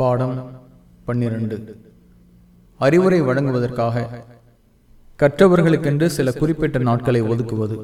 பாடம் பன்னிரண்டு. அறிவுரை வழங்குவதற்காக கற்றவர்களுக்கென்று சில குறிப்பிட்ட நாட்களை ஒதுக்குவது.